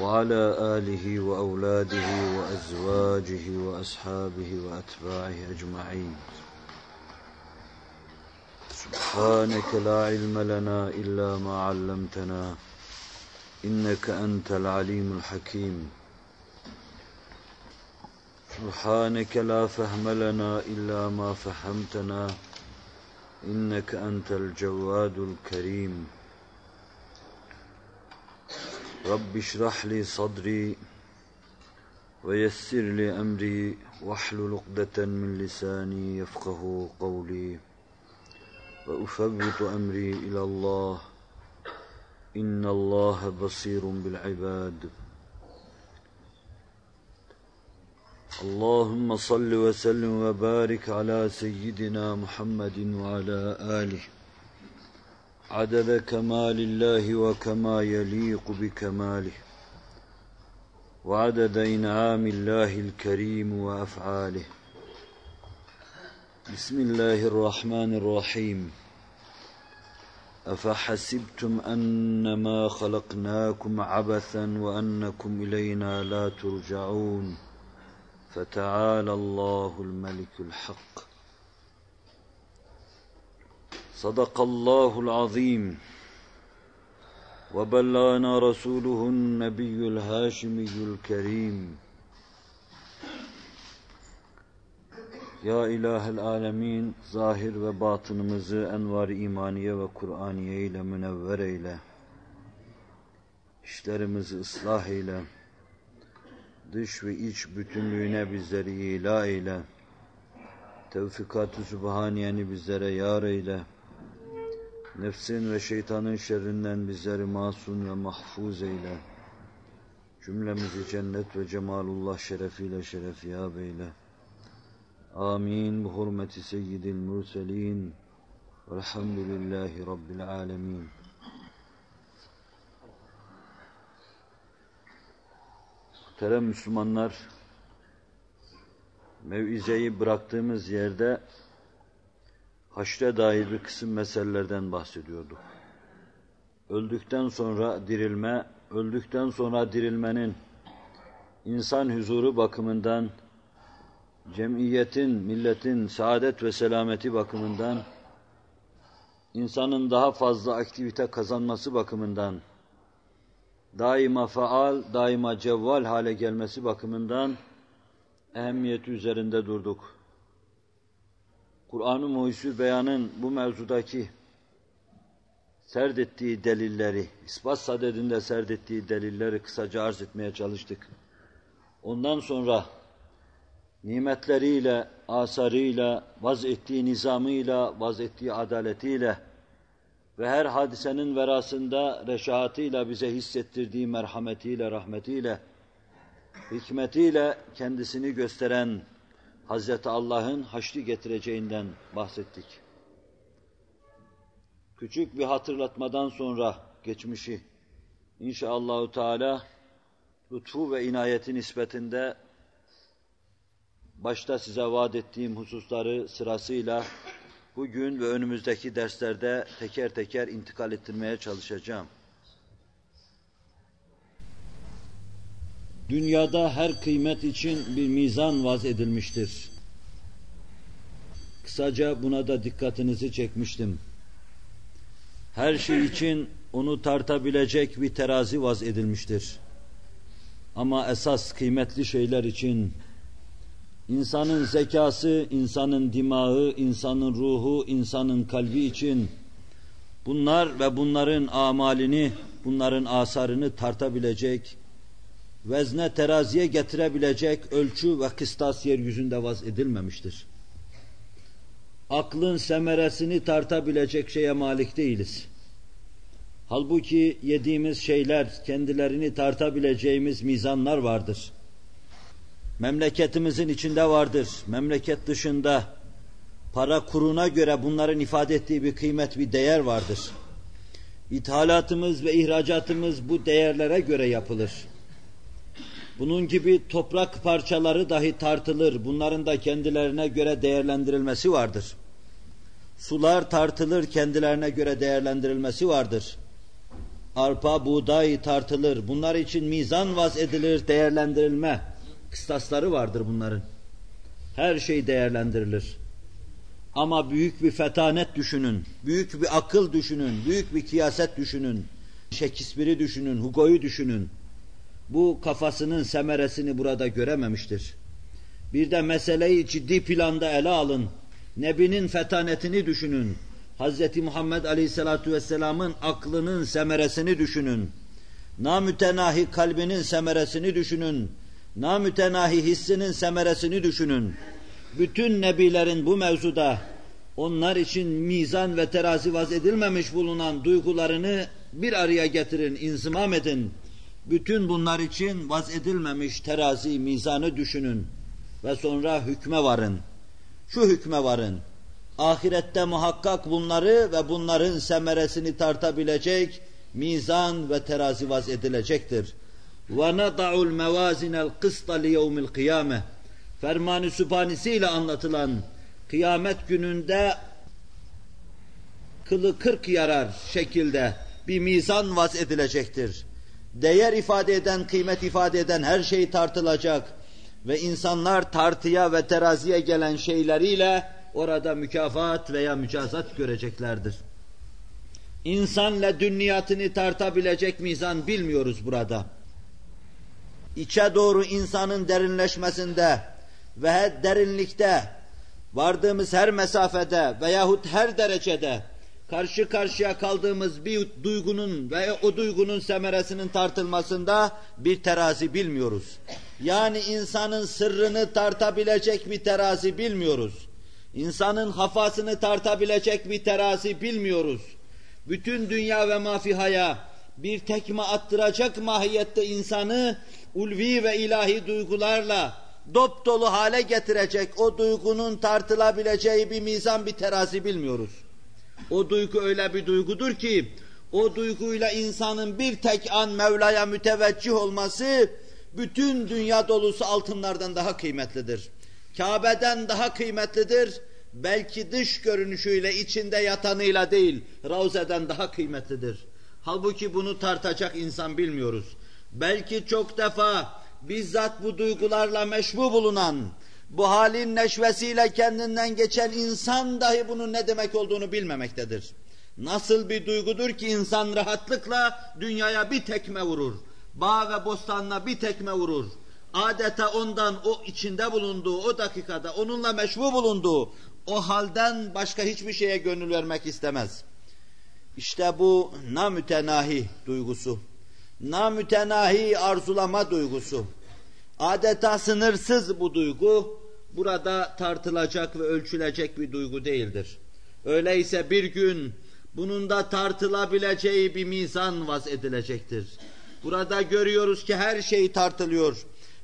وعلى آله وأولاده وأزواجه وأصحابه وأتباعه أجمعين. سبحانك لا علم لنا إلا ما علمتنا إنك أنت العليم الحكيم. سبحانك لا فهم لنا إلا ما فهمتنا إنك أنت الجواد الكريم. رب اشرح لي صدري ويسر لي أمري واحلل عقدة من لساني يفقه قولي وأفوت أمري إلى الله. إن الله بصير بالعباد. اللهم صل وسلم وبارك على سيدنا محمد وعلى آله. عدد كمال الله وكما يليق بكماله وعدد إنعام الله الكريم وأفعاله. بسم الله الرحمن الرحيم. أفحسبتم أنما خلقناكم عبثا وأنكم إلينا لا ترجعون فتعالى الله الملك الحق. صدق الله العظيم وبلغنا رسوله النبي الهاشمي الكريم Ya ilahel alemin zahir ve batınımızı envar imaniye ve Kur'aniye ile münevver eyle. İşlerimizi ıslah eyle. Dış ve iç bütünlüğüne bizleri ila eyle. Tevfikat-ı Sübhaniyeni bizlere yar eyle. Nefsin ve şeytanın şerrinden bizleri masum ve mahfuz eyle. Cümlemizi cennet ve cemalullah şerefiyle şerefiyab eyle. Amin. Bu hurmeti seyyidil murselin. Velhamdülillahi Rabbil alemin. Muhterem Müslümanlar, mevizeyi bıraktığımız yerde haşre dair bir kısım meselelerden bahsediyorduk. Öldükten sonra dirilme, öldükten sonra dirilmenin insan huzuru bakımından, cemiyetin, milletin saadet ve selameti bakımından, insanın daha fazla aktivite kazanması bakımından, daima faal, daima cevval hale gelmesi bakımından ehemmiyeti üzerinde durduk. Kur'an-ı Muhyüzül Beyan'ın bu mevzudaki serdettiği delilleri, ispat sadedinde serdettiği delilleri kısaca arz etmeye çalıştık. Ondan sonra nimetleriyle, asarıyla, vaz ettiği nizamıyla, vaz ettiği adaletiyle ve her hadisenin verasında reşahatıyla bize hissettirdiği merhametiyle, rahmetiyle, hikmetiyle kendisini gösteren Hazreti Allah'ın haşri getireceğinden bahsettik. Küçük bir hatırlatmadan sonra geçmişi inşallahü teala lütfu ve inayeti nispetinde başta size vaat ettiğim hususları sırasıyla bugün ve önümüzdeki derslerde teker teker intikal ettirmeye çalışacağım. Dünyada her kıymet için bir mizan vaz edilmiştir. Kısaca buna da dikkatinizi çekmiştim. Her şey için onu tartabilecek bir terazi vaz edilmiştir. Ama esas kıymetli şeyler için insanın zekası, insanın dimağı, insanın ruhu, insanın kalbi için bunlar ve bunların amalini, bunların asarını tartabilecek, vezne teraziye getirebilecek ölçü ve kıstas yeryüzünde vaz edilmemiştir. Aklın semeresini tartabilecek şeye malik değiliz. Halbuki yediğimiz şeyler kendilerini tartabileceğimiz mizanlar vardır. memleketimizin içinde vardır. Memleket dışında para kuruna göre bunların ifade ettiği bir kıymet, bir değer vardır. İthalatımız ve ihracatımız bu değerlere göre yapılır. Bunun gibi toprak parçaları dahi tartılır. Bunların da kendilerine göre değerlendirilmesi vardır. Sular tartılır, kendilerine göre değerlendirilmesi vardır. Arpa, buğday tartılır. Bunlar için mizan vaz edilir, değerlendirilme kıstasları vardır bunların. Her şey değerlendirilir. Ama büyük bir fetanet düşünün, büyük bir akıl düşünün, büyük bir kiyaset düşünün, Shakespeare'i düşünün, Hugo'yu düşünün. Bu kafasının semeresini burada görememiştir. Bir de meseleyi ciddi planda ele alın. Nebinin fetanetini düşünün. Hz. Muhammed Aleyhisselatü Vesselam'ın aklının semeresini düşünün. Namütenahi kalbinin semeresini düşünün. Namütenahi hissinin semeresini düşünün. Bütün nebilerin bu mevzuda onlar için mizan ve terazi vaz edilmemiş bulunan duygularını bir araya getirin, inzimam edin. Bütün bunlar için vaz edilmemiş terazi, mizanı düşünün ve sonra hükme varın. Şu hükme varın. Ahirette muhakkak bunları ve bunların semeresini tartabilecek mizan ve terazi vaz edilecektir. وَنَضَعُ الْمَوَازِنَ الْقِسْطَ لِيَوْمِ الْقِيَامَةِ Ferman-ı Sübhanesiyle anlatılan kıyamet gününde kılı kırk yarar şekilde bir mizan vaz edilecektir. Değer ifade eden, kıymet ifade eden her şey tartılacak ve insanlar tartıya ve teraziye gelen şeyleriyle orada mükafat veya mücazat göreceklerdir. İnsanla dünniyatını tartabilecek mizan bilmiyoruz burada. İçe doğru insanın derinleşmesinde ve derinlikte vardığımız her mesafede veyahut her derecede karşı karşıya kaldığımız bir duygunun ve o duygunun semeresinin tartılmasında bir terazi bilmiyoruz. Yani insanın sırrını tartabilecek bir terazi bilmiyoruz. İnsanın hafasını tartabilecek bir terazi bilmiyoruz. Bütün dünya ve mafihaya bir tekme attıracak mahiyette insanı ulvi ve ilahi duygularla dop dolu hale getirecek o duygunun tartılabileceği bir mizan bir terazi bilmiyoruz. O duygu öyle bir duygudur ki o duyguyla insanın bir tek an Mevla'ya müteveccih olması bütün dünya dolusu altınlardan daha kıymetlidir. Kabe'den daha kıymetlidir. Belki dış görünüşüyle içinde yatanıyla değil, Ravze'den daha kıymetlidir. Halbuki bunu tartacak insan bilmiyoruz. Belki çok defa bizzat bu duygularla meşbu bulunan, bu halin neşvesiyle kendinden geçen insan dahi bunun ne demek olduğunu bilmemektedir. Nasıl bir duygudur ki insan rahatlıkla dünyaya bir tekme vurur. Bağ ve bostanla bir tekme vurur. Adeta ondan o içinde bulunduğu o dakikada onunla meşbu bulunduğu o halden başka hiçbir şeye gönül vermek istemez. İşte bu namütenahi duygusu namütenahi arzulama duygusu, adeta sınırsız bu duygu, burada tartılacak ve ölçülecek bir duygu değildir. Öyleyse bir gün bunun da tartılabileceği bir mizan vaz edilecektir. Burada görüyoruz ki her şey tartılıyor.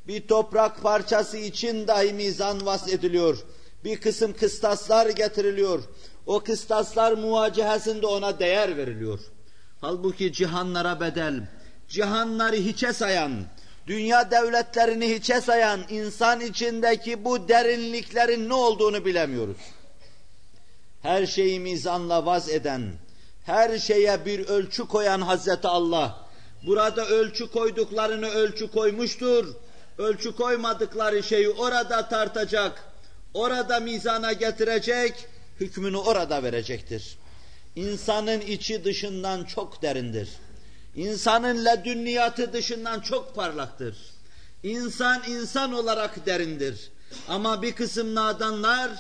Bir toprak parçası için dahi mizan vaz ediliyor. Bir kısım kıstaslar getiriliyor. O kıstaslar muvacehesinde ona değer veriliyor. Halbuki cihanlara bedel, cihanları hiçe sayan, dünya devletlerini hiçe sayan insan içindeki bu derinliklerin ne olduğunu bilemiyoruz. Her şeyi mizanla vaz eden, her şeye bir ölçü koyan Hazreti Allah, burada ölçü koyduklarını ölçü koymuştur. Ölçü koymadıkları şeyi orada tartacak, orada mizana getirecek, hükmünü orada verecektir. İnsanın içi dışından çok derindir. İnsanın ledünniyatı dışından çok parlaktır. İnsan insan olarak derindir. Ama bir kısım nadanlar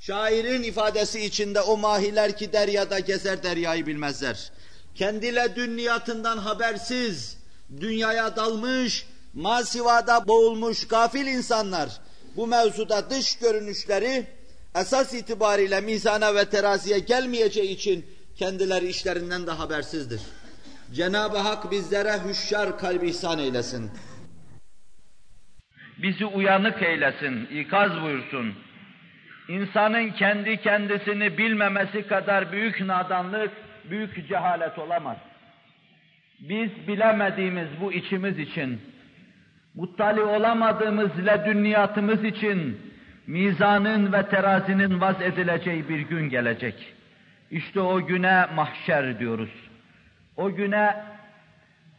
şairin ifadesi içinde o mahiler ki deryada gezer deryayı bilmezler. Kendi ledünniyatından habersiz, dünyaya dalmış, masivada boğulmuş gafil insanlar bu mevzuda dış görünüşleri esas itibariyle mizana ve teraziye gelmeyeceği için kendileri işlerinden de habersizdir. Cenab-ı Hak bizlere hüşyar kalbi ihsan eylesin. bizi uyanık eylesin, ikaz buyursun. İnsanın kendi kendisini bilmemesi kadar büyük nadanlık, büyük cehalet olamaz. Biz bilemediğimiz bu içimiz için, muttali olamadığımız ledünniyatımız için mizanın ve terazinin vaz edileceği bir gün gelecek. İşte o güne mahşer diyoruz. O güne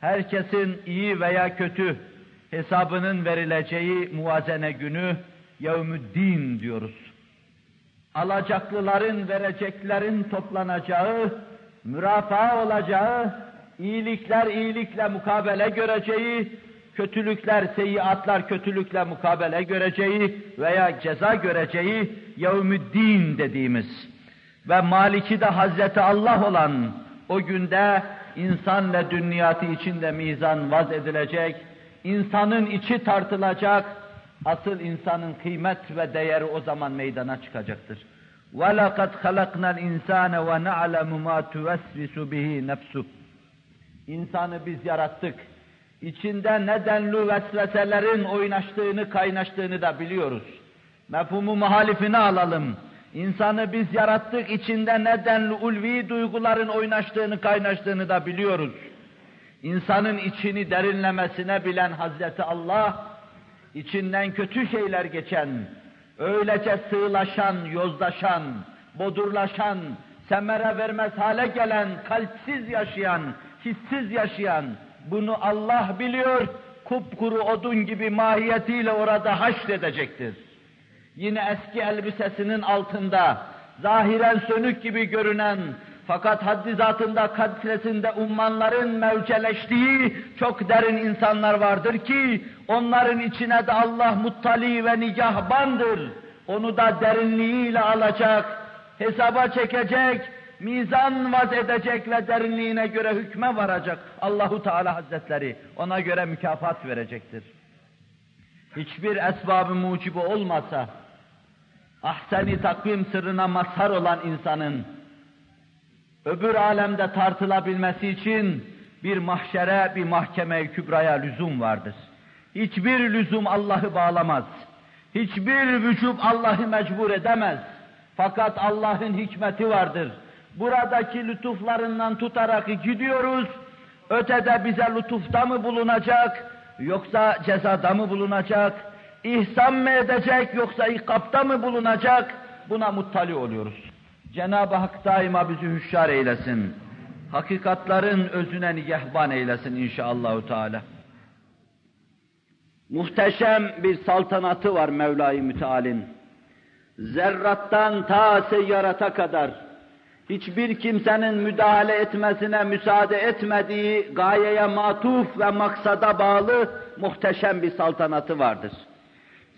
herkesin iyi veya kötü hesabının verileceği muvazene günü yevmüddin diyoruz. Alacaklıların, vereceklerin toplanacağı, mürafaa olacağı, iyilikler iyilikle mukabele göreceği, kötülükler, seyyiatlar kötülükle mukabele göreceği veya ceza göreceği yevmüddin dediğimiz ve maliki de Hazreti Allah olan o günde insanla dünyatı içinde mizan vaz edilecek, insanın içi tartılacak, asıl insanın kıymet ve değeri o zaman meydana çıkacaktır. وَلَقَدْ خَلَقْنَا الْاِنْسَانَ وَنَعْلَمُ مَا تُوَسْوِسُ بِهِ نَفْسُهُ İnsanı biz yarattık. İçinde nedenli vesveselerin oynaştığını, kaynaştığını da biliyoruz. Mefhumu muhalifini alalım. İnsanı biz yarattık, içinde nedenli ulvi duyguların oynaştığını, kaynaştığını da biliyoruz. İnsanın içini derinlemesine bilen Hazreti Allah, içinden kötü şeyler geçen, öylece sığlaşan, yozlaşan, bodurlaşan, semere vermez hale gelen, kalpsiz yaşayan, hissiz yaşayan, bunu Allah biliyor, kupkuru odun gibi mahiyetiyle orada haşredecektir. Yine eski elbisesinin altında, zahiren sönük gibi görünen, fakat haddi zatında, kadresinde ummanların mevceleştiği çok derin insanlar vardır ki, onların içine de Allah muttali ve nigahbandır. Onu da derinliğiyle alacak, hesaba çekecek, mizan vaz edecek ve derinliğine göre hükme varacak Allahu Teala Hazretleri. Ona göre mükafat verecektir. Hiçbir esbabı mucibi olmasa, ahseni takvim sırrına mazhar olan insanın, öbür alemde tartılabilmesi için bir mahşere, bir mahkeme kübraya lüzum vardır. Hiçbir lüzum Allah'ı bağlamaz. Hiçbir vücub Allah'ı mecbur edemez. Fakat Allah'ın hikmeti vardır. Buradaki lütuflarından tutarak gidiyoruz. Ötede bize lütufta mı bulunacak, yoksa cezada mı bulunacak, ihsan mı edecek, yoksa ikapta mı bulunacak, buna muttali oluyoruz. Cenab-ı Hak daima bizi hüşyar eylesin. Hakikatların özüne nigehban eylesin inşallahü teala. Muhteşem bir saltanatı var Mevla-i Müteal'in. Zerrattan ta seyyarata kadar hiçbir kimsenin müdahale etmesine müsaade etmediği gayeye matuf ve maksada bağlı muhteşem bir saltanatı vardır.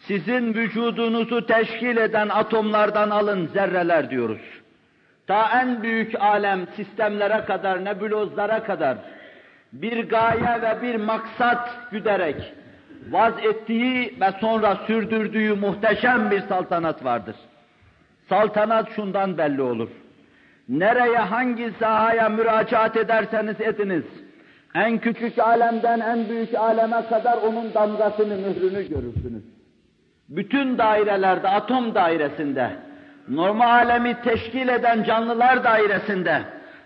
Sizin vücudunuzu teşkil eden atomlardan alın zerreler diyoruz. Ta en büyük alem sistemlere kadar, nebulozlara kadar bir gaye ve bir maksat güderek vaz ettiği ve sonra sürdürdüğü muhteşem bir saltanat vardır. Saltanat şundan belli olur. Nereye hangi sahaya müracaat ederseniz ediniz, en küçük alemden en büyük aleme kadar onun damgasını, mührünü görürsünüz. Bütün dairelerde, atom dairesinde, normal alemi teşkil eden canlılar dairesinde,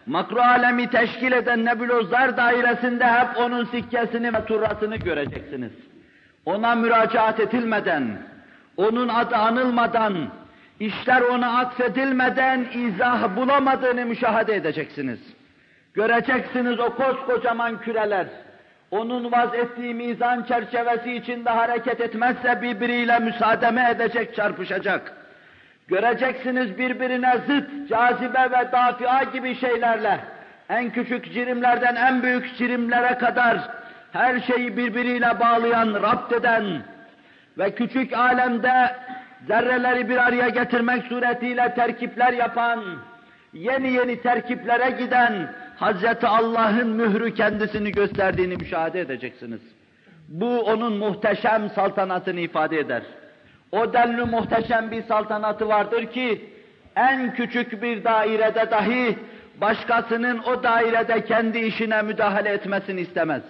makro alemi teşkil eden nebulozlar dairesinde hep onun sikkesini ve turrasını göreceksiniz. Ona müracaat edilmeden, onun adı anılmadan, işler ona atfedilmeden izah bulamadığını müşahede edeceksiniz. Göreceksiniz o koskocaman küreler, onun vaz ettiği mizan çerçevesi içinde hareket etmezse birbiriyle müsaademe edecek, çarpışacak. Göreceksiniz birbirine zıt, cazibe ve dafia gibi şeylerle, en küçük cirimlerden en büyük cirimlere kadar her şeyi birbiriyle bağlayan, rapt eden ve küçük alemde zerreleri bir araya getirmek suretiyle terkipler yapan, yeni yeni terkiplere giden Hazreti Allah'ın mührü kendisini gösterdiğini müşahede edeceksiniz. Bu onun muhteşem saltanatını ifade eder. O denli muhteşem bir saltanatı vardır ki, en küçük bir dairede dahi başkasının o dairede kendi işine müdahale etmesini istemez.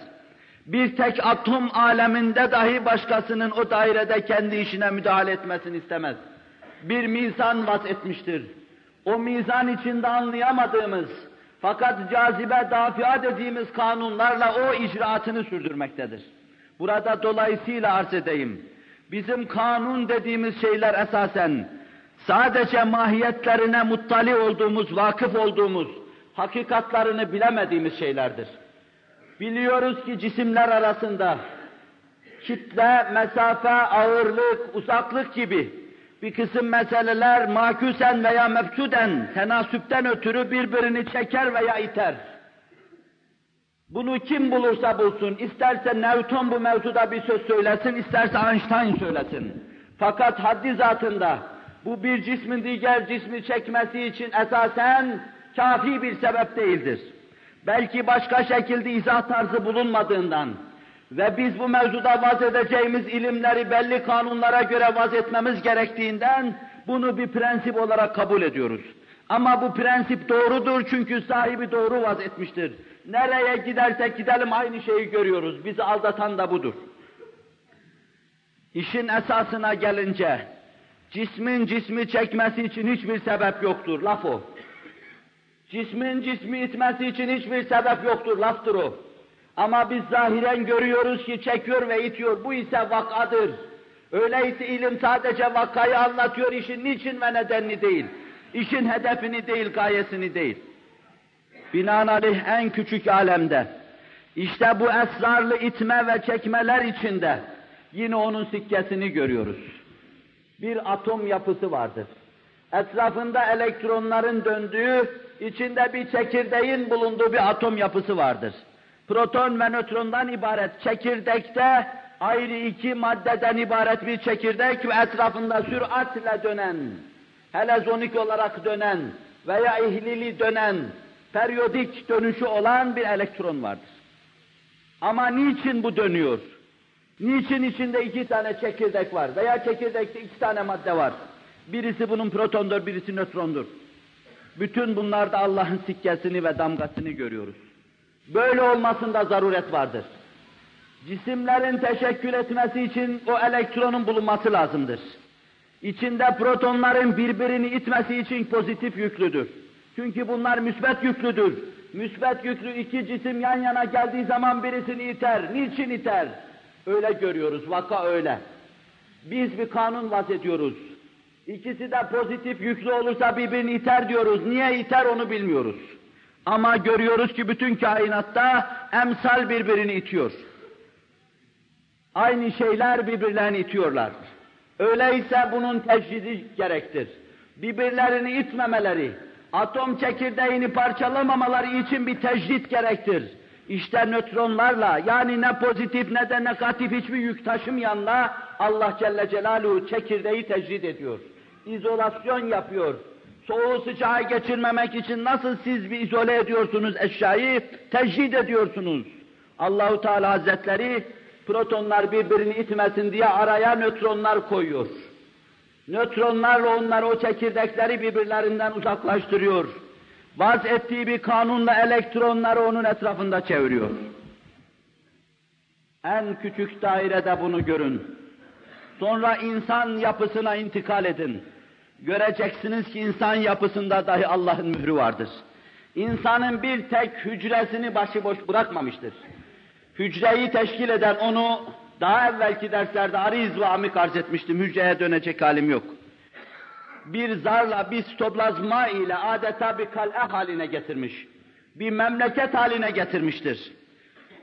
Bir tek atom aleminde dahi başkasının o dairede kendi işine müdahale etmesini istemez. Bir mizan vaz etmiştir. O mizan içinde anlayamadığımız, fakat cazibe dafia dediğimiz kanunlarla o icraatını sürdürmektedir. Burada dolayısıyla arz edeyim. Bizim kanun dediğimiz şeyler esasen sadece mahiyetlerine muttali olduğumuz, vakıf olduğumuz, hakikatlarını bilemediğimiz şeylerdir. Biliyoruz ki cisimler arasında kitle, mesafe, ağırlık, uzaklık gibi bir kısım meseleler makusen veya mefsuden, tenasüpten ötürü birbirini çeker veya iter. Bunu kim bulursa bulsun, isterse Newton bu mevzuda bir söz söylesin, isterse Einstein söylesin. Fakat haddi zatında bu bir cismin diğer cismi çekmesi için esasen kafi bir sebep değildir. Belki başka şekilde izah tarzı bulunmadığından ve biz bu mevzuda vaz edeceğimiz ilimleri belli kanunlara göre vaz etmemiz gerektiğinden bunu bir prensip olarak kabul ediyoruz. Ama bu prensip doğrudur çünkü sahibi doğru vaz etmiştir. Nereye gidersek gidelim aynı şeyi görüyoruz. Bizi aldatan da budur. İşin esasına gelince, cismin cismi çekmesi için hiçbir sebep yoktur, laf o. Cismin cismi itmesi için hiçbir sebep yoktur, laftır o. Ama biz zahiren görüyoruz ki çekiyor ve itiyor, bu ise vakadır. Öyleyse ilim sadece vakayı anlatıyor, işin niçin ve nedenini değil. İşin hedefini değil, gayesini değil. Binaenaleyh en küçük alemde, işte bu esrarlı itme ve çekmeler içinde yine onun sikkesini görüyoruz. Bir atom yapısı vardır. Etrafında elektronların döndüğü, içinde bir çekirdeğin bulunduğu bir atom yapısı vardır. Proton ve nötrondan ibaret çekirdekte ayrı iki maddeden ibaret bir çekirdek ve etrafında süratle dönen, helezonik olarak dönen veya ihlili dönen periyodik dönüşü olan bir elektron vardır. Ama niçin bu dönüyor? Niçin içinde iki tane çekirdek var veya çekirdekte iki tane madde var? Birisi bunun protondur, birisi nötrondur. Bütün bunlarda Allah'ın sikkesini ve damgasını görüyoruz. Böyle olmasında zaruret vardır. Cisimlerin teşekkül etmesi için o elektronun bulunması lazımdır. İçinde protonların birbirini itmesi için pozitif yüklüdür. Çünkü bunlar müsbet yüklüdür. Müsbet yüklü iki cisim yan yana geldiği zaman birisini iter. Niçin iter? Öyle görüyoruz, vaka öyle. Biz bir kanun vaz ediyoruz. İkisi de pozitif yüklü olursa birbirini iter diyoruz. Niye iter onu bilmiyoruz. Ama görüyoruz ki bütün kainatta emsal birbirini itiyor. Aynı şeyler birbirlerini itiyorlar. Öyleyse bunun tecridi gerektir. Birbirlerini itmemeleri, atom çekirdeğini parçalamamaları için bir tecrit gerektir. İşte nötronlarla yani ne pozitif ne de negatif hiçbir yük taşımayanla Allah Celle Celaluhu çekirdeği tecrit ediyor. İzolasyon yapıyor. Soğuğu sıcağı geçirmemek için nasıl siz bir izole ediyorsunuz eşyayı, tecrid ediyorsunuz. Allahu Teala Hazretleri protonlar birbirini itmesin diye araya nötronlar koyuyor. Nötronlarla onlar o çekirdekleri birbirlerinden uzaklaştırıyor. Vaz ettiği bir kanunla elektronları onun etrafında çeviriyor. En küçük dairede bunu görün. Sonra insan yapısına intikal edin. Göreceksiniz ki insan yapısında dahi Allah'ın mührü vardır. İnsanın bir tek hücresini başıboş bırakmamıştır. Hücreyi teşkil eden onu daha evvelki derslerde ariz ve amik arz etmiştim. Hücreye dönecek halim yok. Bir zarla, bir stoplazma ile adeta bir kal'e haline getirmiş. Bir memleket haline getirmiştir.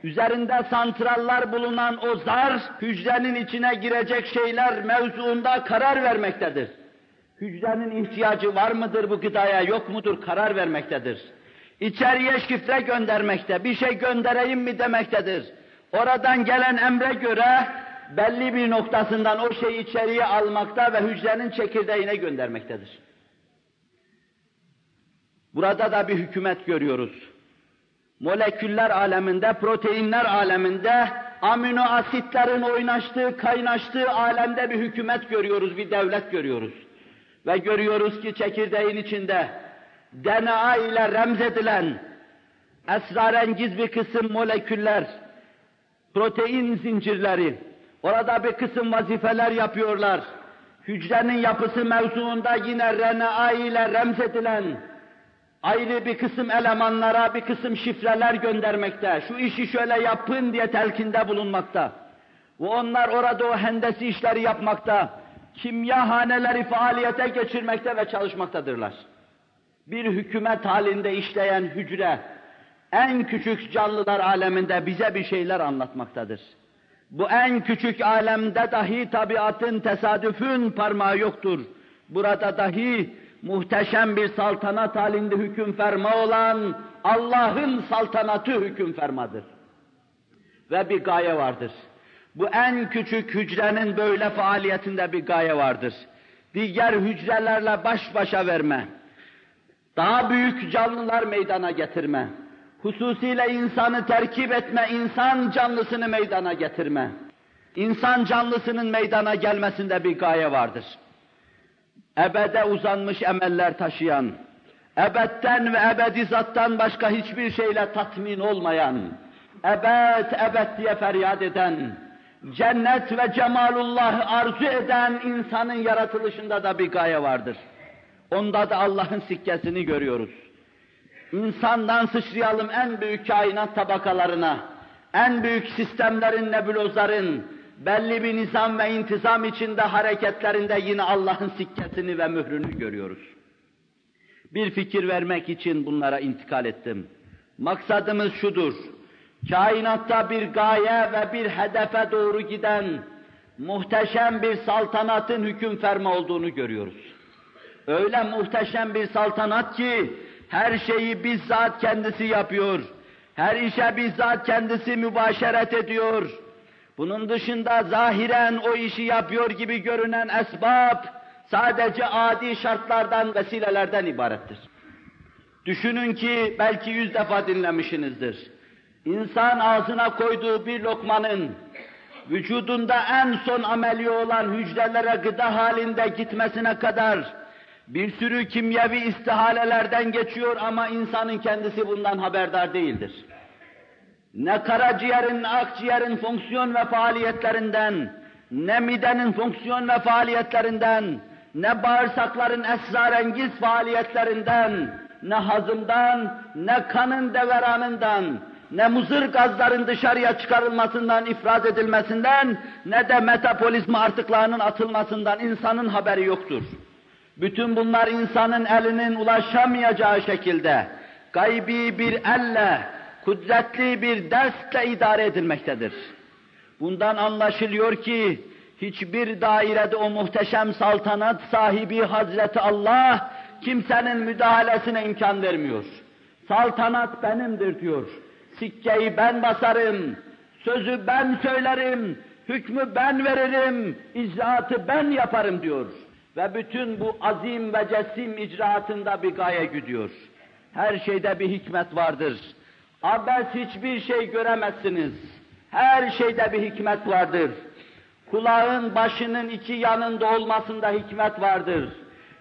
Üzerinde santrallar bulunan o zar, hücrenin içine girecek şeyler mevzuunda karar vermektedir. Hücrenin ihtiyacı var mıdır bu gıdaya, yok mudur karar vermektedir. İçeriye şifre göndermekte, bir şey göndereyim mi demektedir. Oradan gelen emre göre belli bir noktasından o şeyi içeriye almakta ve hücrenin çekirdeğine göndermektedir. Burada da bir hükümet görüyoruz. Moleküller aleminde, proteinler aleminde, amino asitlerin oynaştığı, kaynaştığı alemde bir hükümet görüyoruz, bir devlet görüyoruz. Ve görüyoruz ki çekirdeğin içinde DNA ile remzedilen esrarengiz bir kısım moleküller, protein zincirleri, orada bir kısım vazifeler yapıyorlar. Hücrenin yapısı mevzuunda yine RNA ile remzedilen ayrı bir kısım elemanlara bir kısım şifreler göndermekte. Şu işi şöyle yapın diye telkinde bulunmakta. Ve onlar orada o hendesi işleri yapmakta. Kimyahaneleri faaliyete geçirmekte ve çalışmaktadırlar. Bir hükümet halinde işleyen hücre, en küçük canlılar aleminde bize bir şeyler anlatmaktadır. Bu en küçük alemde dahi tabiatın tesadüfün parmağı yoktur. Burada dahi muhteşem bir saltanat halinde hüküm ferma olan Allah'ın saltanatı hüküm fermadır. Ve bir gaye vardır. Bu en küçük hücrenin böyle faaliyetinde bir gaye vardır. Diğer hücrelerle baş başa verme. Daha büyük canlılar meydana getirme. Hususiyle insanı terkip etme, insan canlısını meydana getirme. İnsan canlısının meydana gelmesinde bir gaye vardır ebede uzanmış emeller taşıyan, ebedten ve ebedi zattan başka hiçbir şeyle tatmin olmayan, ebed ebed diye feryat eden, cennet ve cemalullahı arzu eden insanın yaratılışında da bir gaye vardır. Onda da Allah'ın sikkesini görüyoruz. İnsandan sıçrayalım en büyük kainat tabakalarına, en büyük sistemlerin, nebulozların, belli bir nizam ve intizam içinde hareketlerinde yine Allah'ın sikketini ve mührünü görüyoruz. Bir fikir vermek için bunlara intikal ettim. Maksadımız şudur, kainatta bir gaye ve bir hedefe doğru giden muhteşem bir saltanatın hüküm ferma olduğunu görüyoruz. Öyle muhteşem bir saltanat ki her şeyi bizzat kendisi yapıyor, her işe bizzat kendisi mübaşeret ediyor, bunun dışında zahiren o işi yapıyor gibi görünen esbab sadece adi şartlardan, vesilelerden ibarettir. Düşünün ki belki yüz defa dinlemişsinizdir. İnsan ağzına koyduğu bir lokmanın vücudunda en son ameli olan hücrelere gıda halinde gitmesine kadar bir sürü kimyevi istihalelerden geçiyor ama insanın kendisi bundan haberdar değildir. Ne karaciğerin, akciğerin fonksiyon ve faaliyetlerinden, ne midenin fonksiyon ve faaliyetlerinden, ne bağırsakların esrarengiz faaliyetlerinden, ne hazımdan, ne kanın deveranından, ne muzır gazların dışarıya çıkarılmasından, ifraz edilmesinden, ne de metabolizma artıklarının atılmasından insanın haberi yoktur. Bütün bunlar insanın elinin ulaşamayacağı şekilde, gaybi bir elle, kudretli bir dersle idare edilmektedir. Bundan anlaşılıyor ki hiçbir dairede o muhteşem saltanat sahibi Hazreti Allah kimsenin müdahalesine imkan vermiyor. Saltanat benimdir diyor. Sikkeyi ben basarım, sözü ben söylerim, hükmü ben veririm, icraatı ben yaparım diyor. Ve bütün bu azim ve cesim icraatında bir gaye gidiyor. Her şeyde bir hikmet vardır. Abes hiçbir şey göremezsiniz. Her şeyde bir hikmet vardır. Kulağın başının iki yanında olmasında hikmet vardır.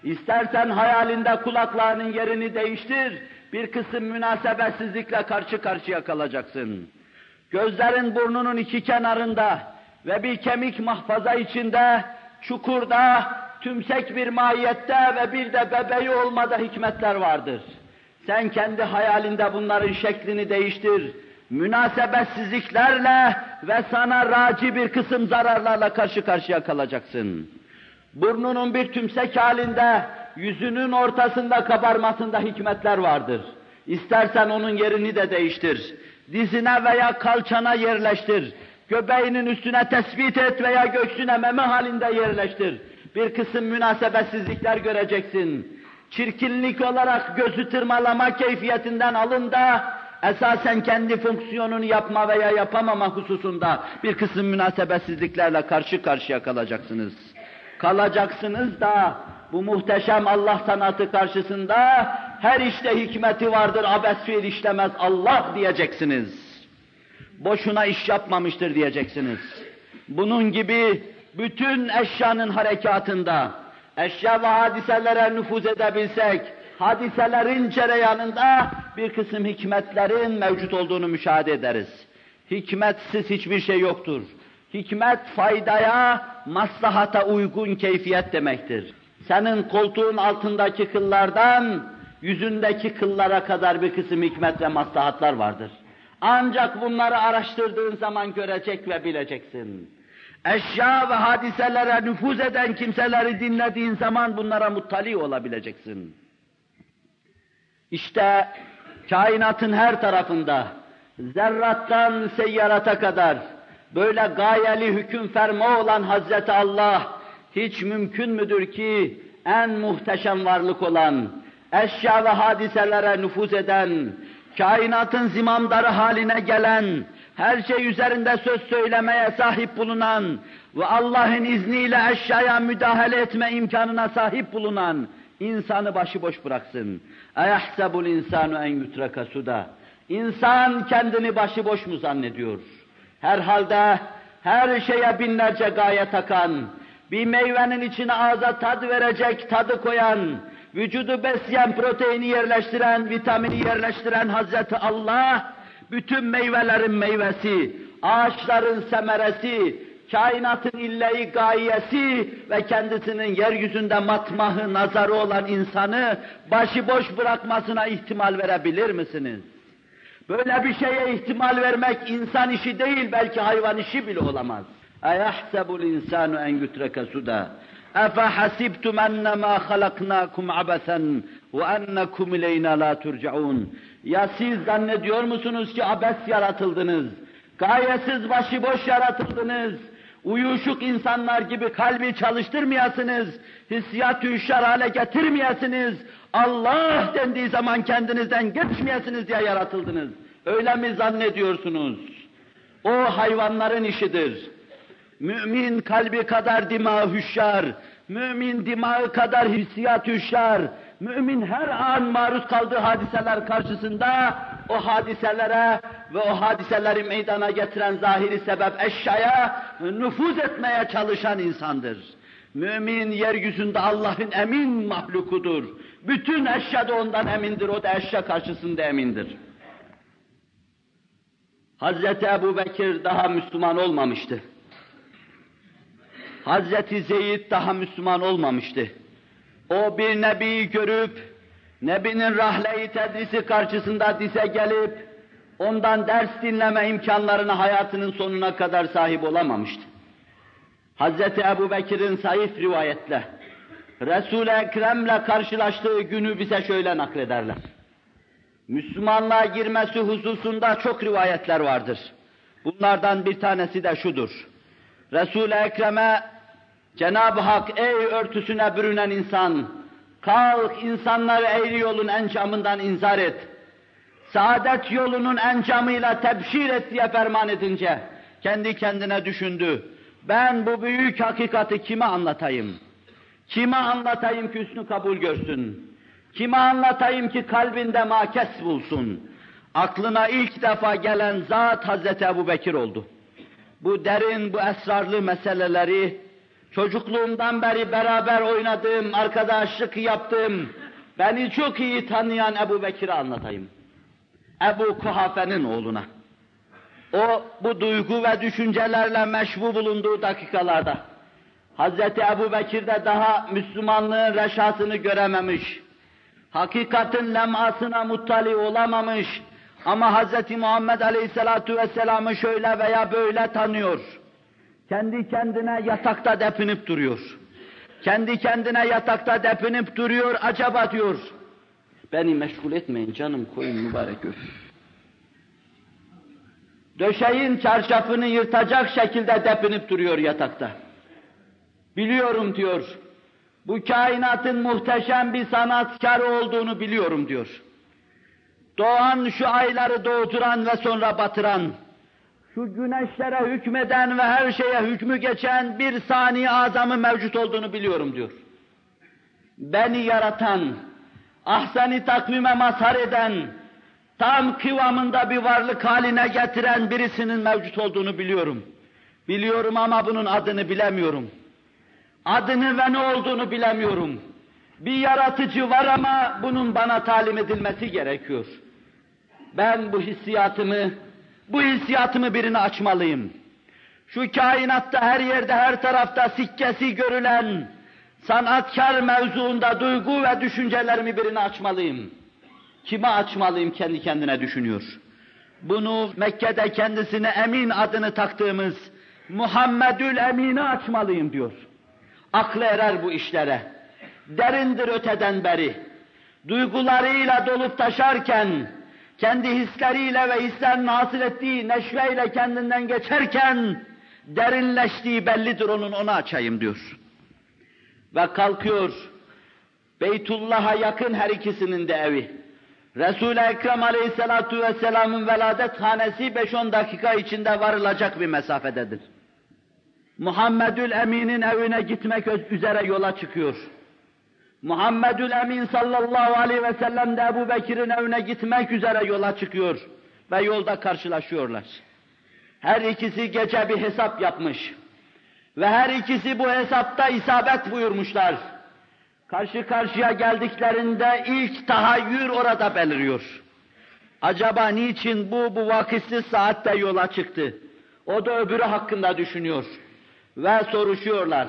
İstersen hayalinde kulaklarının yerini değiştir, bir kısım münasebetsizlikle karşı karşıya kalacaksın. Gözlerin burnunun iki kenarında ve bir kemik mahfaza içinde, çukurda, tümsek bir mahiyette ve bir de bebeği olmada hikmetler vardır.'' Sen kendi hayalinde bunların şeklini değiştir. Münasebetsizliklerle ve sana raci bir kısım zararlarla karşı karşıya kalacaksın. Burnunun bir tümsek halinde, yüzünün ortasında kabarmasında hikmetler vardır. İstersen onun yerini de değiştir. Dizine veya kalçana yerleştir. Göbeğinin üstüne tespit et veya göğsüne meme halinde yerleştir. Bir kısım münasebetsizlikler göreceksin çirkinlik olarak gözü tırmalama keyfiyetinden alın da esasen kendi fonksiyonunu yapma veya yapamama hususunda bir kısım münasebetsizliklerle karşı karşıya kalacaksınız. Kalacaksınız da bu muhteşem Allah sanatı karşısında her işte hikmeti vardır, abes fiil işlemez Allah diyeceksiniz. Boşuna iş yapmamıştır diyeceksiniz. Bunun gibi bütün eşyanın harekatında, eşya ve hadiselere nüfuz edebilsek, hadiselerin cereyanında bir kısım hikmetlerin mevcut olduğunu müşahede ederiz. Hikmetsiz hiçbir şey yoktur. Hikmet faydaya, maslahata uygun keyfiyet demektir. Senin koltuğun altındaki kıllardan yüzündeki kıllara kadar bir kısım hikmet ve maslahatlar vardır. Ancak bunları araştırdığın zaman görecek ve bileceksin. Eşya ve hadiselere nüfuz eden kimseleri dinlediğin zaman bunlara muttali olabileceksin. İşte kainatın her tarafında, zerrattan seyyarata kadar, böyle gayeli hüküm ferma olan Hazreti Allah, hiç mümkün müdür ki en muhteşem varlık olan, eşya ve hadiselere nüfuz eden, kainatın zimamdarı haline gelen, her şey üzerinde söz söylemeye sahip bulunan ve Allah'ın izniyle eşyaya müdahale etme imkanına sahip bulunan insanı başıboş bıraksın. اَيَحْسَبُ الْاِنْسَانُ en yutraka suda. İnsan kendini başıboş mu zannediyor? Herhalde her şeye binlerce gaye takan, bir meyvenin içine ağza tad verecek, tadı koyan, vücudu besleyen, proteini yerleştiren, vitamini yerleştiren Hazreti Allah, bütün meyvelerin meyvesi, ağaçların semeresi, kainatın illeyi gayesi ve kendisinin yeryüzünde matmahı, nazarı olan insanı başıboş bırakmasına ihtimal verebilir misiniz? Böyle bir şeye ihtimal vermek insan işi değil, belki hayvan işi bile olamaz. اَيَحْسَبُ الْاِنْسَانُ اَنْ يُتْرَكَ سُدًا اَفَحَسِبْتُمْ اَنَّمَا خَلَقْنَاكُمْ عَبَثًا وَاَنَّكُمْ اِلَيْنَا لَا تُرْجَعُونَ Ya siz zannediyor musunuz ki abes yaratıldınız? Gayesiz başıboş yaratıldınız. Uyuşuk insanlar gibi kalbi çalıştırmayasınız. Hissiyat-ı hüşşar hale getirmeyesiniz. Allah dendiği zaman kendinizden geçmeyesiniz diye yaratıldınız. Öyle mi zannediyorsunuz? O hayvanların işidir. Mümin kalbi kadar dimağı hüşşar, mümin dimağı kadar hissiyat hüşşar, mümin her an maruz kaldığı hadiseler karşısında o hadiselere ve o hadiseleri meydana getiren zahiri sebep eşyaya nüfuz etmeye çalışan insandır. Mümin yeryüzünde Allah'ın emin mahlukudur. Bütün eşya da ondan emindir, o da eşya karşısında emindir. Hazreti Ebu Bekir daha Müslüman olmamıştı. Hazreti Zeyd daha Müslüman olmamıştı. O bir nebiyi görüp, nebinin rahle-i tedrisi karşısında dize gelip, ondan ders dinleme imkanlarına hayatının sonuna kadar sahip olamamıştı. Hazreti Ebu Bekir'in zayıf rivayetle, Resul-i Ekrem'le karşılaştığı günü bize şöyle naklederler. Müslümanlığa girmesi hususunda çok rivayetler vardır. Bunlardan bir tanesi de şudur. Resul-i Ekrem'e Cenab-ı Hak ey örtüsüne bürünen insan, kalk insanları eğri yolun encamından inzar et. Saadet yolunun encamıyla tebşir et diye ferman edince, kendi kendine düşündü. Ben bu büyük hakikati kime anlatayım? Kime anlatayım ki üstünü kabul görsün? Kime anlatayım ki kalbinde makes bulsun? Aklına ilk defa gelen zat Hazreti Ebu Bekir oldu. Bu derin, bu esrarlı meseleleri çocukluğumdan beri beraber oynadığım, arkadaşlık yaptığım, beni çok iyi tanıyan Ebu Bekir'e anlatayım. Ebu Kuhafe'nin oğluna. O bu duygu ve düşüncelerle meşbu bulunduğu dakikalarda Hazreti Ebu Bekir de daha Müslümanlığın reşasını görememiş, hakikatin lemasına muttali olamamış ama Hz. Muhammed Aleyhisselatu Vesselam'ı şöyle veya böyle tanıyor. Kendi kendine yatakta depinip duruyor. Kendi kendine yatakta depinip duruyor, acaba diyor. Beni meşgul etmeyin canım, koyun mübarek öf. Döşeğin çarşafını yırtacak şekilde depinip duruyor yatakta. Biliyorum diyor. Bu kainatın muhteşem bir sanatkarı olduğunu biliyorum diyor. Doğan şu ayları doğduran ve sonra batıran, şu güneşlere hükmeden ve her şeye hükmü geçen bir sani azamı mevcut olduğunu biliyorum diyor. Beni yaratan, ahseni takvime mazhar eden, tam kıvamında bir varlık haline getiren birisinin mevcut olduğunu biliyorum. Biliyorum ama bunun adını bilemiyorum. Adını ve ne olduğunu bilemiyorum. Bir yaratıcı var ama bunun bana talim edilmesi gerekiyor. Ben bu hissiyatımı Bu hissiyatımı birine açmalıyım. Şu kainatta her yerde her tarafta sikkesi görülen sanatkar mevzuunda duygu ve düşüncelerimi birine açmalıyım. Kime açmalıyım kendi kendine düşünüyor. Bunu Mekke'de kendisine Emin adını taktığımız Muhammedül Emin'e açmalıyım diyor. Aklı erer bu işlere. Derindir öteden beri. Duygularıyla dolup taşarken, kendi hisleriyle ve hislerin hasıl ettiği neşveyle kendinden geçerken, derinleştiği bellidir onun, onu açayım diyor. Ve kalkıyor, Beytullah'a yakın her ikisinin de evi. Resul-i Ekrem Aleyhisselatu Vesselam'ın veladet hanesi 5-10 dakika içinde varılacak bir mesafededir. Muhammedül Emin'in evine gitmek üzere yola çıkıyor. Muhammedül Emin sallallahu aleyhi ve sellem de Ebu Bekir'in evine gitmek üzere yola çıkıyor ve yolda karşılaşıyorlar. Her ikisi gece bir hesap yapmış ve her ikisi bu hesapta isabet buyurmuşlar. Karşı karşıya geldiklerinde ilk tahayyür orada beliriyor. Acaba niçin bu bu vakitsiz saatte yola çıktı? O da öbürü hakkında düşünüyor. Ve soruşuyorlar.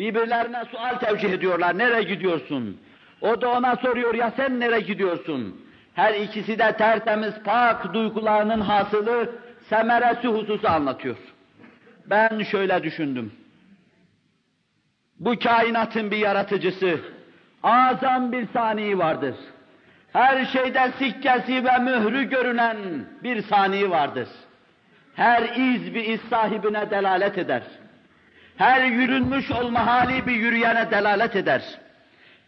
Birbirlerine sual tevcih ediyorlar. Nereye gidiyorsun? O da ona soruyor ya sen nereye gidiyorsun? Her ikisi de tertemiz pak duygularının hasılı semeresi hususu anlatıyor. Ben şöyle düşündüm. Bu kainatın bir yaratıcısı, azam bir sani vardır. Her şeyde sikkesi ve mührü görünen bir sani vardır. Her iz bir iz sahibine delalet eder. Her yürünmüş olma hali bir yürüyene delalet eder.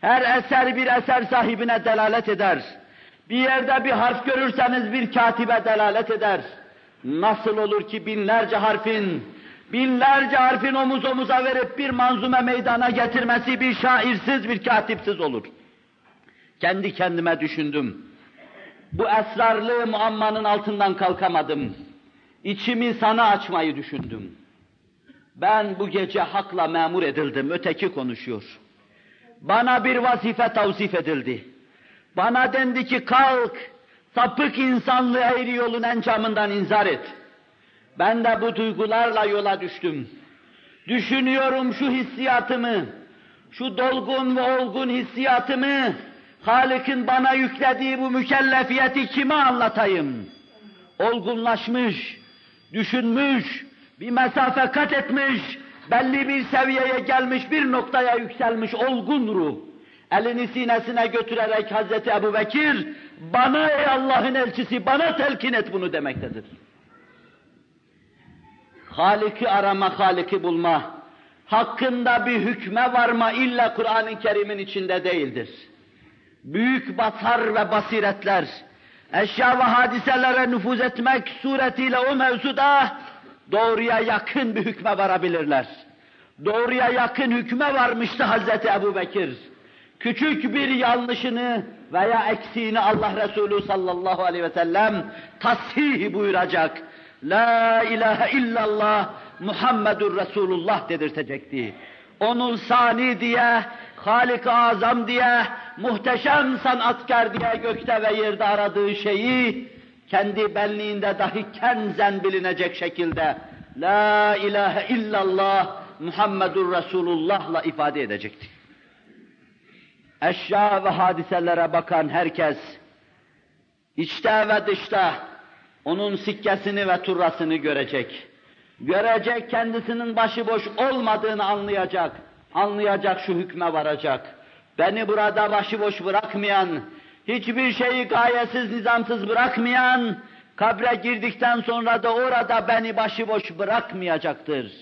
Her eser bir eser sahibine delalet eder. Bir yerde bir harf görürseniz bir katibe delalet eder. Nasıl olur ki binlerce harfin binlerce harfin omuz omuza verip bir manzume meydana getirmesi bir şairsiz, bir katipsiz olur. Kendi kendime düşündüm. Bu esrarlı muammanın altından kalkamadım. İçimi sana açmayı düşündüm. Ben bu gece hakla memur edildim, öteki konuşuyor. Bana bir vazife tavsif edildi. Bana dendi ki kalk, sapık insanlığı eğri yolun encamından inzar et.'' Ben de bu duygularla yola düştüm. Düşünüyorum şu hissiyatımı, şu dolgun ve olgun hissiyatımı, Halık'ın bana yüklediği bu mükellefiyeti kime anlatayım? Olgunlaşmış, düşünmüş, bir mesafe kat etmiş, belli bir seviyeye gelmiş, bir noktaya yükselmiş olgun ruh. Elini sinesine götürerek Hazreti Ebu Bekir, bana ey Allah'ın elçisi, bana telkin et bunu demektedir. Halik'i arama, Halik'i bulma, hakkında bir hükme varma illa Kur'an-ı Kerim'in içinde değildir. Büyük basar ve basiretler, eşya ve hadiselere nüfuz etmek suretiyle o mevzuda doğruya yakın bir hükme varabilirler. Doğruya yakın hükme varmıştı Hazreti Ebu Bekir. Küçük bir yanlışını veya eksiğini Allah Resulü sallallahu aleyhi ve sellem tasih buyuracak La ilahe illallah Muhammedur Resulullah dedirtecekti. Onun sani diye, halik Azam diye, muhteşem sanatkar diye gökte ve yerde aradığı şeyi kendi benliğinde dahi kenzen bilinecek şekilde La ilahe illallah Muhammedur Resulullah'la ifade edecekti. Eşya ve hadiselere bakan herkes, içte ve dışta, onun sikkesini ve turrasını görecek. Görecek kendisinin başıboş olmadığını anlayacak. Anlayacak şu hükme varacak. Beni burada başıboş bırakmayan, hiçbir şeyi gayesiz, nizamsız bırakmayan, kabre girdikten sonra da orada beni başıboş bırakmayacaktır.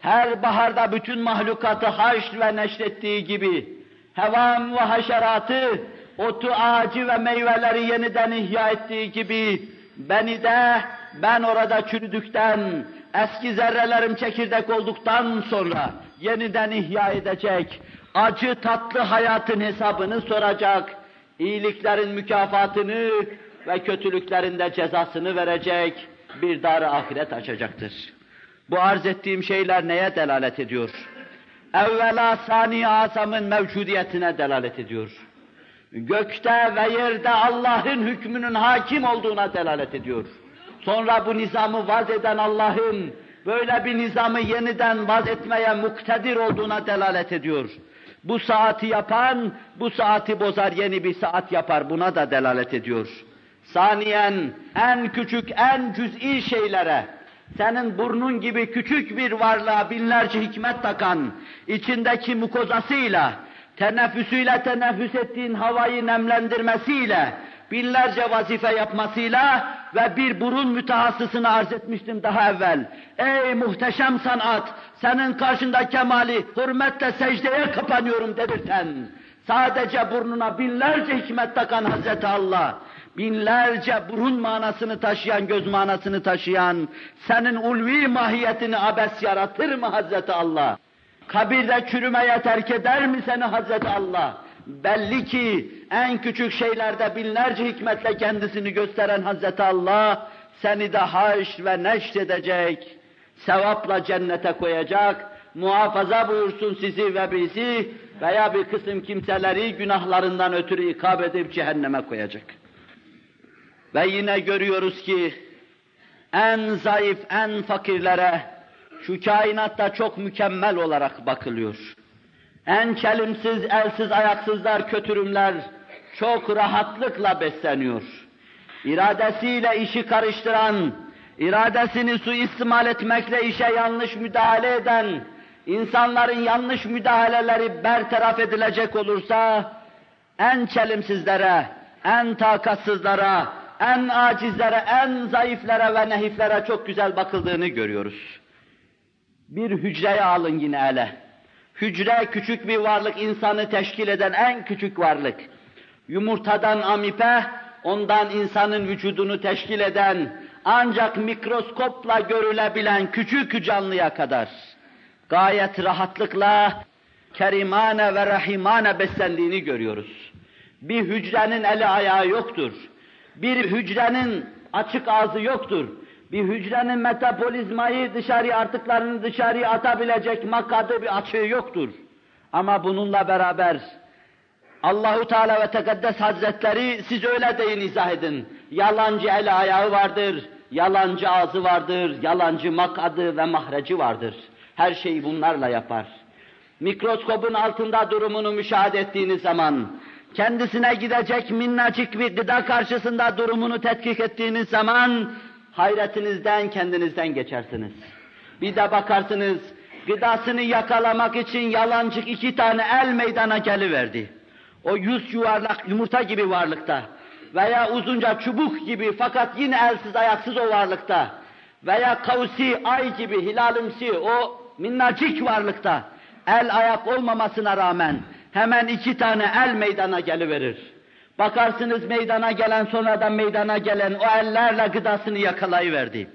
Her baharda bütün mahlukatı haşr ve neşrettiği gibi, hevam ve haşeratı, otu, ağacı ve meyveleri yeniden ihya ettiği gibi, Beni de ben orada çürüdükten, eski zerrelerim çekirdek olduktan sonra yeniden ihya edecek, acı tatlı hayatın hesabını soracak, iyiliklerin mükafatını ve kötülüklerin de cezasını verecek, bir dar ahiret açacaktır. Bu arz ettiğim şeyler neye delalet ediyor? Evvela sani azamın mevcudiyetine delalet ediyor gökte ve yerde Allah'ın hükmünün hakim olduğuna delalet ediyor. sonra bu nizamı vaz eden Allah'ın böyle bir nizamı yeniden vaz etmeye muktedir olduğuna delalet ediyor. Bu saati yapan, bu saati bozar yeni bir saat yapar buna da delalet ediyor. Saniyen en küçük, en cüz'i şeylere, senin burnun gibi küçük bir varlığa binlerce hikmet takan, içindeki mukozasıyla, teneffüsüyle teneffüs ettiğin havayı nemlendirmesiyle, binlerce vazife yapmasıyla ve bir burun mütehassısını arz etmiştim daha evvel. Ey muhteşem sanat, senin karşında kemali, hürmetle secdeye kapanıyorum dedirten, sadece burnuna binlerce hikmet takan Hazreti Allah, binlerce burun manasını taşıyan, göz manasını taşıyan, senin ulvi mahiyetini abes yaratır mı Hazreti Allah? Kabirde çürümeye terk eder mi seni Hazreti Allah? Belli ki en küçük şeylerde binlerce hikmetle kendisini gösteren Hazreti Allah, seni de haş ve neşt edecek, sevapla cennete koyacak, muhafaza buyursun sizi ve bizi veya bir kısım kimseleri günahlarından ötürü ikab edip cehenneme koyacak. Ve yine görüyoruz ki en zayıf, en fakirlere şu kainatta çok mükemmel olarak bakılıyor. En kelimsiz, elsiz, ayaksızlar, kötürümler çok rahatlıkla besleniyor. İradesiyle işi karıştıran, iradesini suistimal etmekle işe yanlış müdahale eden, insanların yanlış müdahaleleri bertaraf edilecek olursa, en çelimsizlere, en takatsızlara, en acizlere, en zayıflere ve nehiflere çok güzel bakıldığını görüyoruz. Bir hücreye alın yine ele. Hücre küçük bir varlık, insanı teşkil eden en küçük varlık. Yumurtadan amipe, ondan insanın vücudunu teşkil eden, ancak mikroskopla görülebilen küçük canlıya kadar gayet rahatlıkla kerimane ve rahimane beslendiğini görüyoruz. Bir hücrenin eli ayağı yoktur. Bir hücrenin açık ağzı yoktur. Bir hücrenin metabolizmayı dışarı artıklarını dışarıya atabilecek makadı bir açığı yoktur. Ama bununla beraber Allahu Teala ve Tekaddes Hazretleri siz öyle deyin izah edin. Yalancı eli ayağı vardır, yalancı ağzı vardır, yalancı makadı ve mahreci vardır. Her şeyi bunlarla yapar. Mikroskopun altında durumunu müşahede ettiğiniz zaman, kendisine gidecek minnacık bir gıda karşısında durumunu tetkik ettiğiniz zaman, hayretinizden, kendinizden geçersiniz. Bir de bakarsınız, gıdasını yakalamak için yalancık iki tane el meydana geliverdi. O yüz yuvarlak yumurta gibi varlıkta veya uzunca çubuk gibi fakat yine elsiz ayaksız o varlıkta veya kavsi, ay gibi, hilalimsi o minnacık varlıkta el ayak olmamasına rağmen hemen iki tane el meydana geliverir. Bakarsınız meydana gelen sonradan meydana gelen o ellerle gıdasını yakalayıverdi.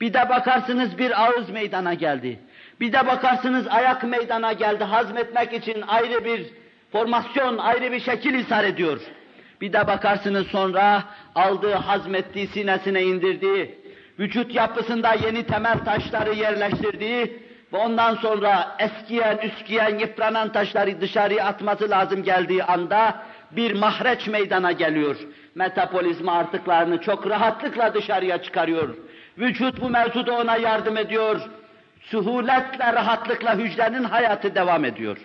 Bir de bakarsınız bir ağız meydana geldi. Bir de bakarsınız ayak meydana geldi. Hazmetmek için ayrı bir formasyon, ayrı bir şekil ishar ediyor. Bir de bakarsınız sonra aldığı, hazmettiği, sinesine indirdiği, vücut yapısında yeni temel taşları yerleştirdiği ve ondan sonra eskiyen, üskiyen, yıpranan taşları dışarıya atması lazım geldiği anda bir mahreç meydana geliyor. Metabolizma artıklarını çok rahatlıkla dışarıya çıkarıyor. Vücut bu mevzuda ona yardım ediyor. Suhuletle, rahatlıkla hücrenin hayatı devam ediyor.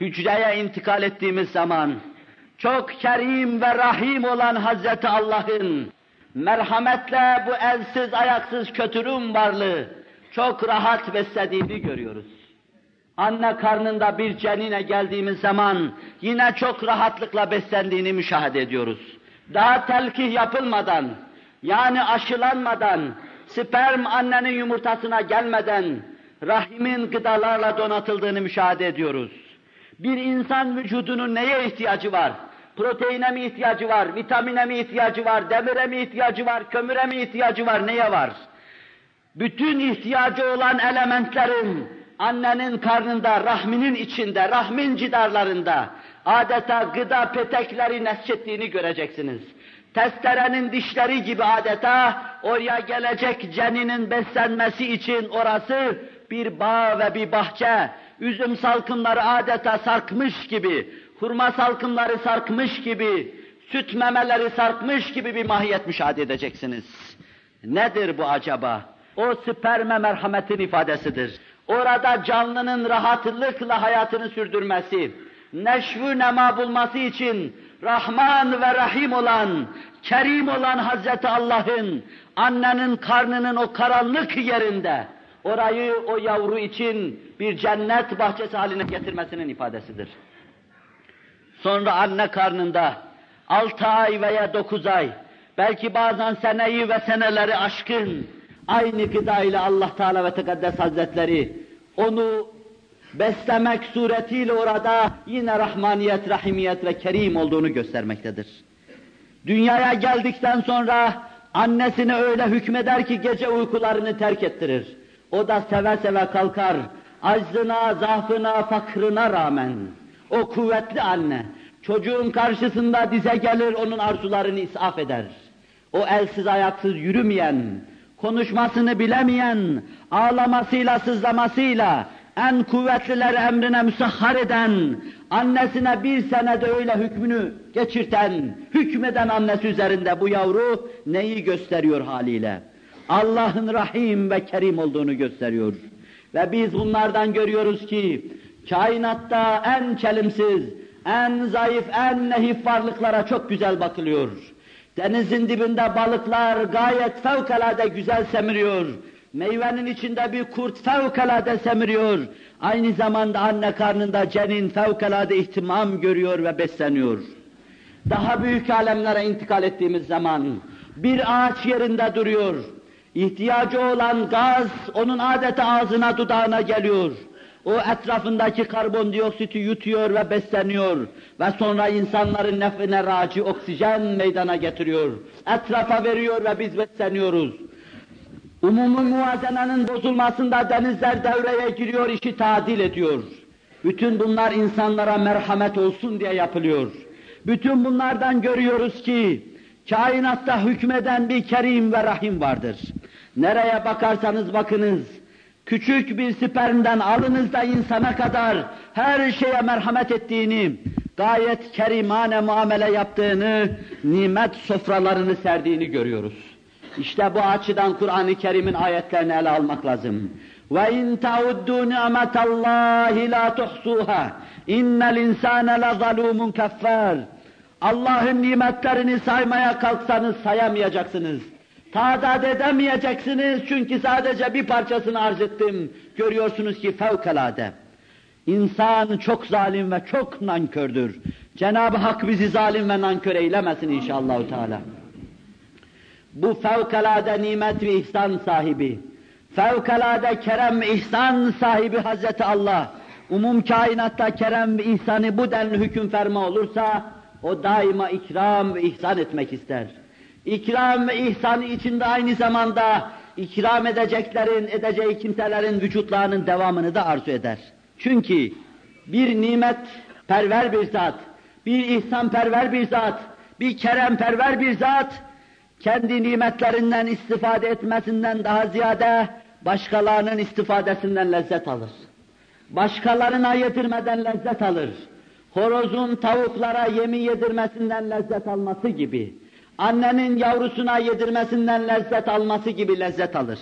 Hücreye intikal ettiğimiz zaman, çok kerim ve rahim olan Hazreti Allah'ın merhametle bu elsiz ayaksız kötürüm varlığı çok rahat beslediğini görüyoruz. Anne karnında bir cenine geldiğimiz zaman yine çok rahatlıkla beslendiğini müşahede ediyoruz. Daha telkih yapılmadan, yani aşılanmadan, sperm annenin yumurtasına gelmeden, rahimin gıdalarla donatıldığını müşahede ediyoruz. Bir insan vücudunun neye ihtiyacı var? Proteine mi ihtiyacı var, vitamine mi ihtiyacı var, demire mi ihtiyacı var, kömüre mi ihtiyacı var, neye var? Bütün ihtiyacı olan elementlerin annenin karnında, rahminin içinde, rahmin cidarlarında adeta gıda petekleri nesçettiğini göreceksiniz. Testerenin dişleri gibi adeta oraya gelecek ceninin beslenmesi için orası bir bağ ve bir bahçe, üzüm salkımları adeta sarkmış gibi, hurma salkımları sarkmış gibi, süt memeleri sarkmış gibi bir mahiyet müşahede edeceksiniz. Nedir bu acaba? O sperme merhametin ifadesidir. Orada canlının rahatlıkla hayatını sürdürmesi, neşvü nema bulması için Rahman ve Rahim olan, Kerim olan Hazreti Allah'ın annenin karnının o karanlık yerinde orayı o yavru için bir cennet bahçesi haline getirmesinin ifadesidir. Sonra anne karnında altı ay veya dokuz ay, belki bazen seneyi ve seneleri aşkın aynı gıdayla Allah Teala ve Tekaddes Hazretleri onu beslemek suretiyle orada yine rahmaniyet, rahimiyet ve kerim olduğunu göstermektedir. Dünyaya geldikten sonra annesine öyle hükmeder ki gece uykularını terk ettirir. O da seve seve kalkar, aczına, zaafına, fakrına rağmen. O kuvvetli anne, çocuğun karşısında dize gelir, onun arzularını isaf eder. O elsiz ayaksız yürümeyen, konuşmasını bilemeyen, ağlamasıyla, sızlamasıyla, en kuvvetliler emrine müsahhar eden, annesine bir senede öyle hükmünü geçirten, hükmeden annesi üzerinde bu yavru neyi gösteriyor haliyle? Allah'ın rahim ve kerim olduğunu gösteriyor. Ve biz bunlardan görüyoruz ki, kainatta en çelimsiz, en zayıf, en nehif varlıklara çok güzel bakılıyor. Denizin dibinde balıklar gayet fevkalade güzel semiriyor. Meyvenin içinde bir kurt fevkalade semiriyor. Aynı zamanda anne karnında cenin fevkalade ihtimam görüyor ve besleniyor. Daha büyük alemlere intikal ettiğimiz zaman bir ağaç yerinde duruyor. İhtiyacı olan gaz onun adeta ağzına dudağına geliyor. O etrafındaki karbondioksiti yutuyor ve besleniyor. Ve sonra insanların nefine raci oksijen meydana getiriyor. Etrafa veriyor ve biz besleniyoruz. Umumi muvazenenin bozulmasında denizler devreye giriyor, işi tadil ediyor. Bütün bunlar insanlara merhamet olsun diye yapılıyor. Bütün bunlardan görüyoruz ki, kainatta hükmeden bir kerim ve rahim vardır. Nereye bakarsanız bakınız, küçük bir spermden alınızda insana kadar her şeye merhamet ettiğini, gayet kerimane muamele yaptığını, nimet sofralarını serdiğini görüyoruz. İşte bu açıdan Kur'an-ı Kerim'in ayetlerini ele almak lazım. Ve in tauddu ni'metallahi la tuhsuha. İnnel insane la zalumun keffar. Allah'ın nimetlerini saymaya kalksanız sayamayacaksınız. Tadat edemeyeceksiniz çünkü sadece bir parçasını arz ettim. Görüyorsunuz ki fevkalade. İnsan çok zalim ve çok nankördür. Cenab-ı Hak bizi zalim ve nankör eylemesin inşallah. Teala bu fevkalade nimet ve ihsan sahibi, fevkalade kerem ve ihsan sahibi Hazreti Allah, umum kainatta kerem ve ihsanı bu denli hüküm ferma olursa, o daima ikram ve ihsan etmek ister. İkram ve ihsanı içinde aynı zamanda ikram edeceklerin, edeceği kimselerin vücutlarının devamını da arzu eder. Çünkü bir nimet perver bir zat, bir ihsan perver bir zat, bir kerem perver bir zat, kendi nimetlerinden istifade etmesinden daha ziyade başkalarının istifadesinden lezzet alır. Başkalarına yedirmeden lezzet alır. Horozun tavuklara yemi yedirmesinden lezzet alması gibi, annenin yavrusuna yedirmesinden lezzet alması gibi lezzet alır.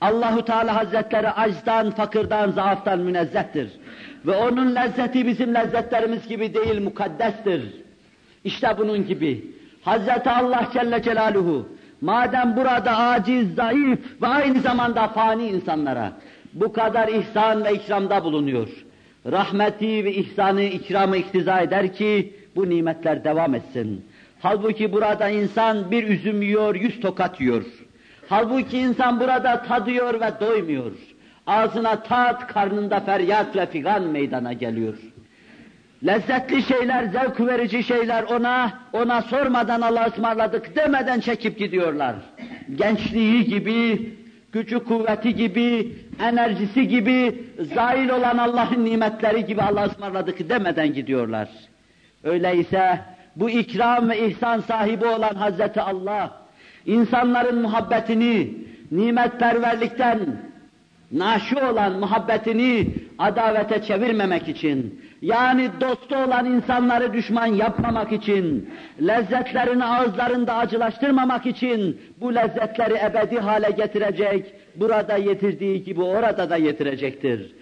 Allahu Teala Hazretleri acdan, fakirden, zaaftan münezzehtir. Ve onun lezzeti bizim lezzetlerimiz gibi değil, mukaddestir. İşte bunun gibi. Hazreti Allah Celle Celaluhu, madem burada aciz, zayıf ve aynı zamanda fani insanlara bu kadar ihsan ve ikramda bulunuyor. Rahmeti ve ihsanı, ikramı iktiza eder ki bu nimetler devam etsin. Halbuki burada insan bir üzüm yiyor, yüz tokat yiyor. Halbuki insan burada tadıyor ve doymuyor. Ağzına tat, karnında feryat ve figan meydana geliyor. Lezzetli şeyler, zevk verici şeyler ona, ona sormadan Allah'a ısmarladık demeden çekip gidiyorlar. Gençliği gibi, gücü kuvveti gibi, enerjisi gibi, zail olan Allah'ın nimetleri gibi Allah'a ısmarladık demeden gidiyorlar. Öyleyse bu ikram ve ihsan sahibi olan Hazreti Allah, insanların muhabbetini, nimetperverlikten, naşi olan muhabbetini adavete çevirmemek için, yani dostu olan insanları düşman yapmamak için, lezzetlerini ağızlarında acılaştırmamak için bu lezzetleri ebedi hale getirecek, burada yetirdiği gibi orada da yetirecektir.